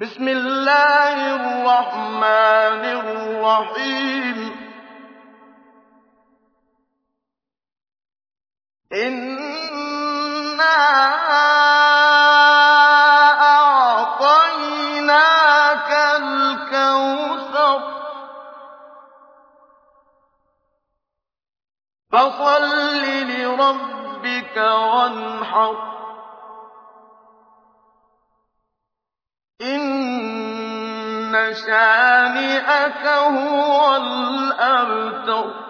بسم الله الرحمن الرحيم. إنا أعطيناك الكوثر. فصل لربك وانحر. إِنَّ شَانِئَكَ هُوَ الْأَبْتَرُ